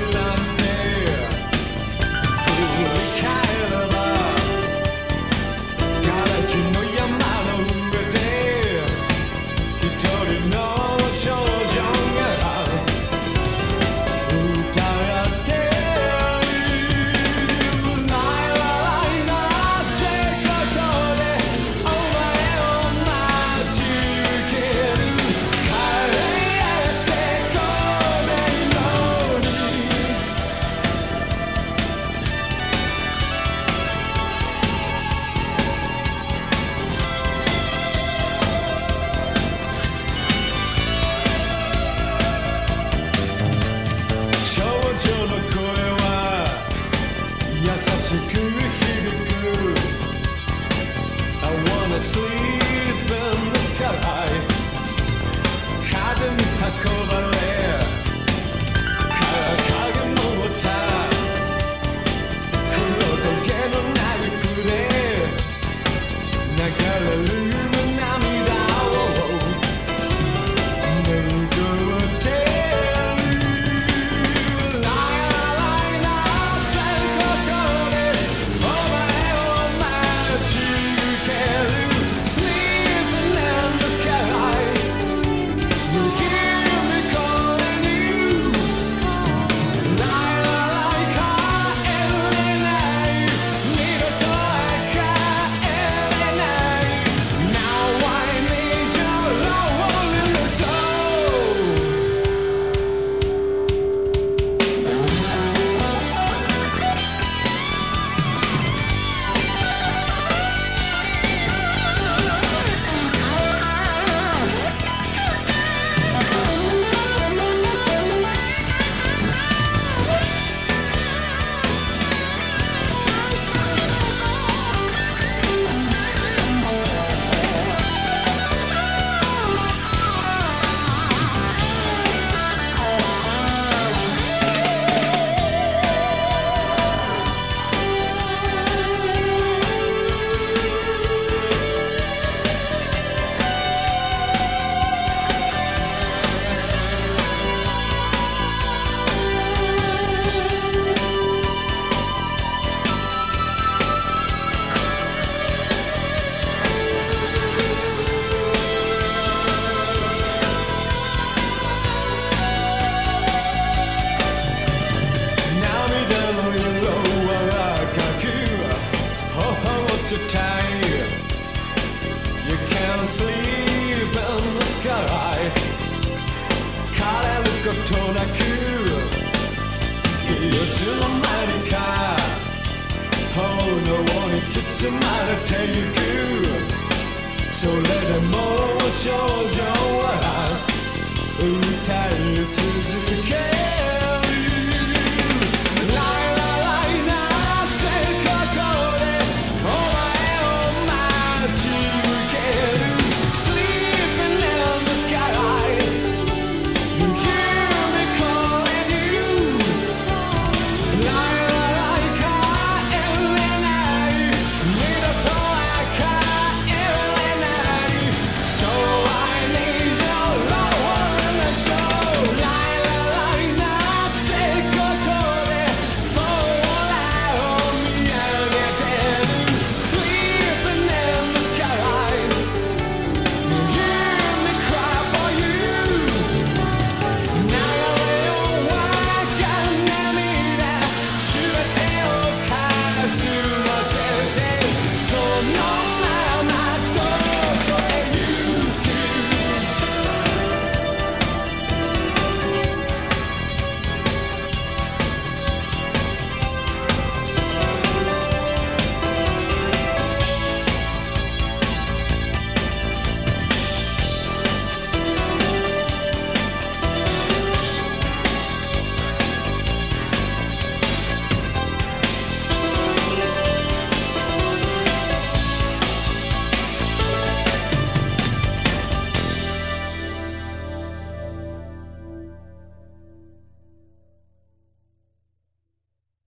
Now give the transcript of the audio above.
Every. まれてゆく。それでも少女は歌い続け